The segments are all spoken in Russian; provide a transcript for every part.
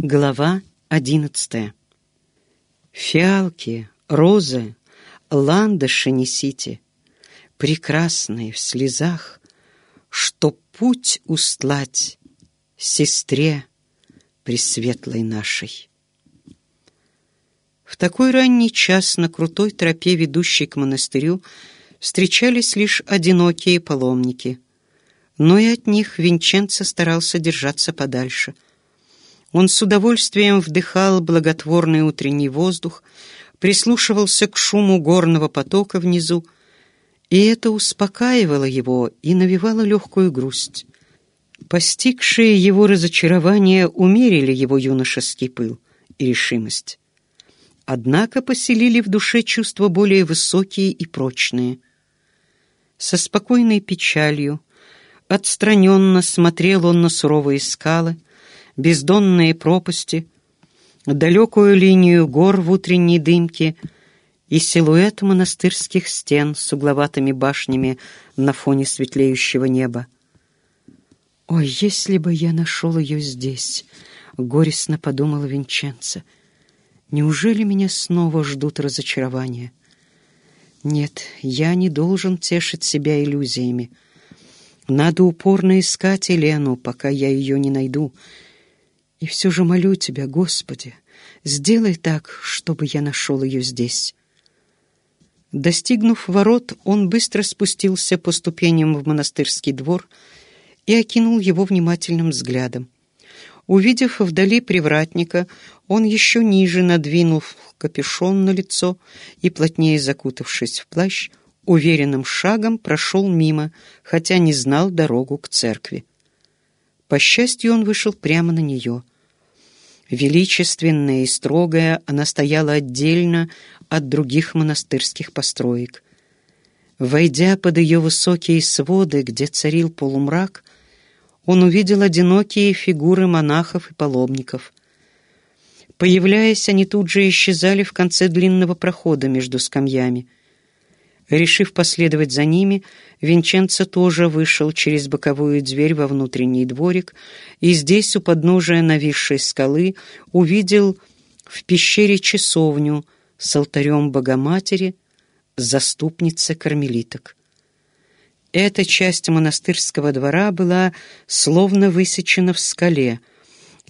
Глава одиннадцатая. Фиалки, розы, ландыши несите, Прекрасные в слезах, Что путь устлать сестре Пресветлой нашей. В такой ранний час на крутой тропе, ведущей к монастырю, встречались лишь одинокие паломники. Но и от них Винченцо старался держаться подальше — он с удовольствием вдыхал благотворный утренний воздух, прислушивался к шуму горного потока внизу, и это успокаивало его и навевало легкую грусть. Постигшие его разочарование умерили его юношеский пыл и решимость. Однако поселили в душе чувства более высокие и прочные. Со спокойной печалью, отстраненно смотрел он на суровые скалы, бездонные пропасти, далекую линию гор в утренней дымке и силуэт монастырских стен с угловатыми башнями на фоне светлеющего неба. «Ой, если бы я нашел ее здесь!» — горестно подумала Винченца. «Неужели меня снова ждут разочарования?» «Нет, я не должен тешить себя иллюзиями. Надо упорно искать Елену, пока я ее не найду, и все же молю Тебя, Господи, сделай так, чтобы я нашел ее здесь». Достигнув ворот, он быстро спустился по ступеням в монастырский двор и окинул его внимательным взглядом. Увидев вдали привратника, он еще ниже, надвинув капюшон на лицо и плотнее закутавшись в плащ, уверенным шагом прошел мимо, хотя не знал дорогу к церкви. По счастью, он вышел прямо на нее. Величественная и строгая, она стояла отдельно от других монастырских построек. Войдя под ее высокие своды, где царил полумрак, он увидел одинокие фигуры монахов и паломников. Появляясь, они тут же исчезали в конце длинного прохода между скамьями — Решив последовать за ними, Винченцо тоже вышел через боковую дверь во внутренний дворик и здесь, у подножия нависшей скалы, увидел в пещере часовню с алтарем Богоматери, заступницы кармелиток. Эта часть монастырского двора была словно высечена в скале,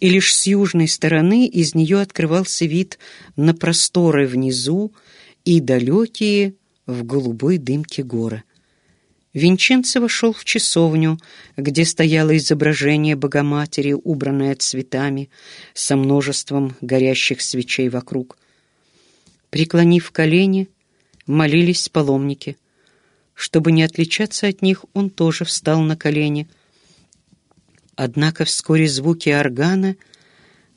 и лишь с южной стороны из нее открывался вид на просторы внизу и далекие, в голубой дымке горы. Винченцо вошел в часовню, где стояло изображение Богоматери, убранное цветами, со множеством горящих свечей вокруг. Преклонив колени, молились паломники. Чтобы не отличаться от них, он тоже встал на колени. Однако вскоре звуки органа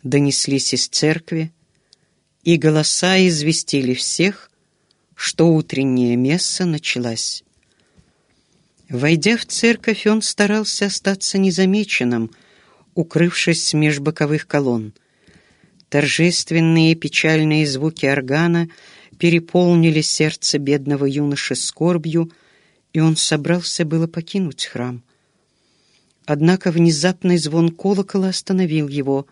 донеслись из церкви, и голоса известили всех, что утренняя месса началась. Войдя в церковь, он старался остаться незамеченным, укрывшись меж боковых колонн. Торжественные печальные звуки органа переполнили сердце бедного юноши скорбью, и он собрался было покинуть храм. Однако внезапный звон колокола остановил его.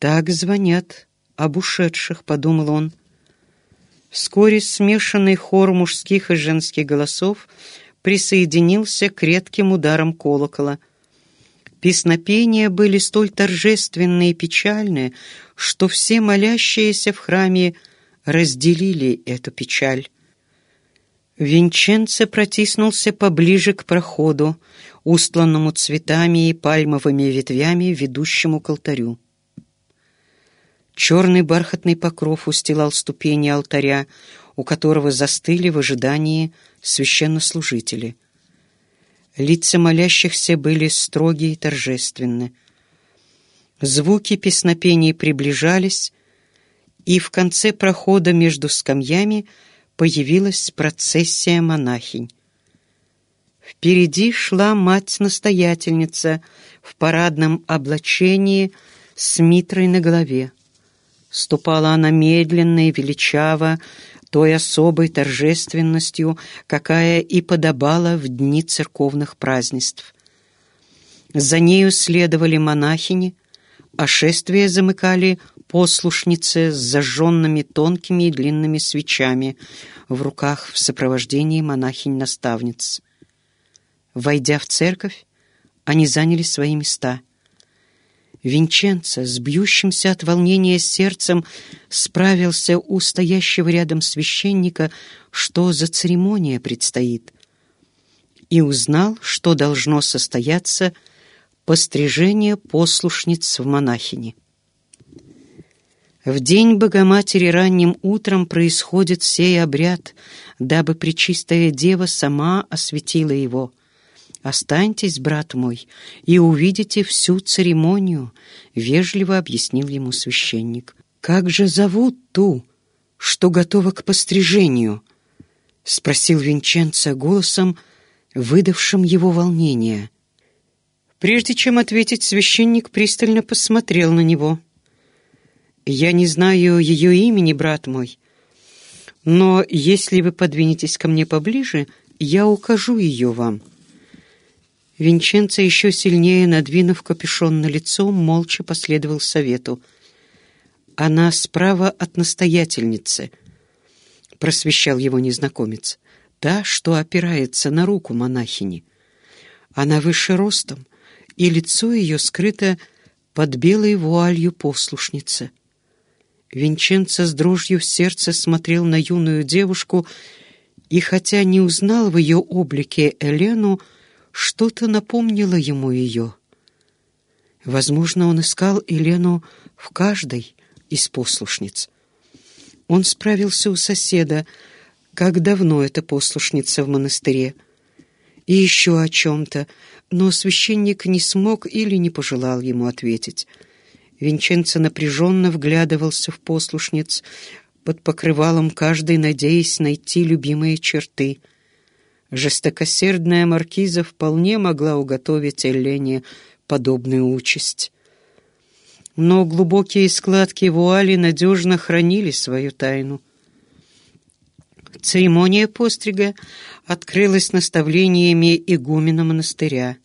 «Так звонят об ушедших», — подумал он. Вскоре смешанный хор мужских и женских голосов присоединился к редким ударам колокола. Песнопения были столь торжественные и печальные, что все молящиеся в храме разделили эту печаль. Винченце протиснулся поближе к проходу, устланному цветами и пальмовыми ветвями, ведущему к алтарю. Черный бархатный покров устилал ступени алтаря, у которого застыли в ожидании священнослужители. Лица молящихся были строгие и торжественны. Звуки песнопений приближались, и в конце прохода между скамьями появилась процессия монахинь. Впереди шла мать-настоятельница в парадном облачении с митрой на голове. Ступала она медленно и величаво, той особой торжественностью, какая и подобала в дни церковных празднеств. За нею следовали монахини, а шествие замыкали послушницы с зажженными тонкими и длинными свечами в руках в сопровождении монахинь-наставниц. Войдя в церковь, они заняли свои места. Винченцо с бьющимся от волнения сердцем справился у стоящего рядом священника, что за церемония предстоит, и узнал, что должно состояться пострижение послушниц в монахини. В день Богоматери ранним утром происходит сей обряд, дабы Пречистая Дева сама осветила его. «Останьтесь, брат мой, и увидите всю церемонию», — вежливо объяснил ему священник. «Как же зовут ту, что готова к пострижению?» — спросил Винченцо голосом, выдавшим его волнение. Прежде чем ответить, священник пристально посмотрел на него — я не знаю ее имени, брат мой, но если вы подвинетесь ко мне поближе, я укажу ее вам». Винченцо, еще сильнее надвинув капюшон на лицо, молча последовал совету. «Она справа от настоятельницы», — просвещал его незнакомец, «та, что опирается на руку монахини. Она выше ростом, и лицо ее скрыто под белой вуалью послушницы. Винченцо с дрожью в сердце смотрел на юную девушку и, хотя не узнал в ее облике Элену, что-то напомнило ему ее. Возможно, он искал Елену в каждой из послушниц. Он справился у соседа, как давно эта послушница в монастыре, и еще о чем-то, но священник не смог или не пожелал ему ответить — Винченцо напряженно вглядывался в послушниц, под покрывалом каждой надеясь найти любимые черты. Жестокосердная маркиза вполне могла уготовить Эллене подобную участь. Но глубокие складки вуали надежно хранили свою тайну. Церемония пострига открылась наставлениями игумена монастыря.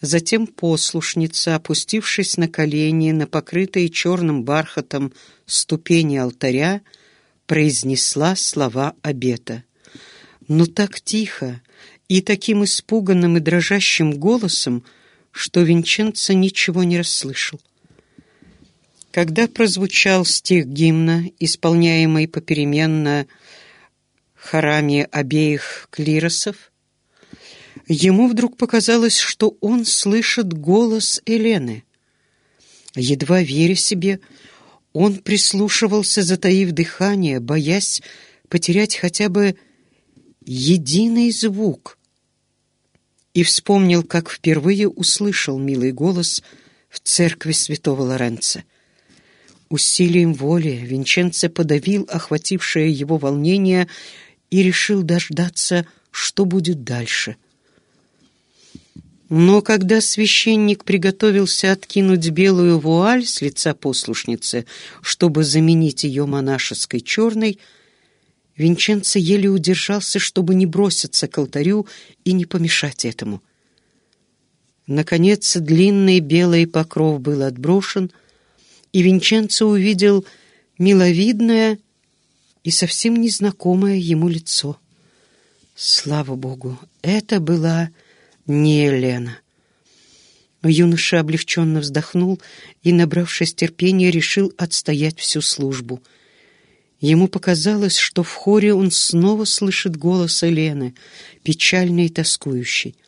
Затем послушница, опустившись на колени на покрытые черным бархатом ступени алтаря, произнесла слова обета. Но так тихо и таким испуганным и дрожащим голосом, что Винченцо ничего не расслышал. Когда прозвучал стих гимна, исполняемый попеременно хорами обеих клиросов, ему вдруг показалось, что он слышит голос Елены. Едва веря себе, он прислушивался, затаив дыхание, боясь потерять хотя бы единый звук, и вспомнил, как впервые услышал милый голос в церкви святого Лоренца. Усилием воли Винченце подавил охватившее его волнение и решил дождаться, что будет дальше. Но когда священник приготовился откинуть белую вуаль с лица послушницы, чтобы заменить ее монашеской черной, Винченцо еле удержался, чтобы не броситься к алтарю и не помешать этому. Наконец, длинный белый покров был отброшен, и Винченцо увидел миловидное, и совсем незнакомое ему лицо. Слава Богу, это была не Елена. Юноша облегченно вздохнул и, набравшись терпения, решил отстоять всю службу. Ему показалось, что в хоре он снова слышит голос Елены, печальный и тоскующий —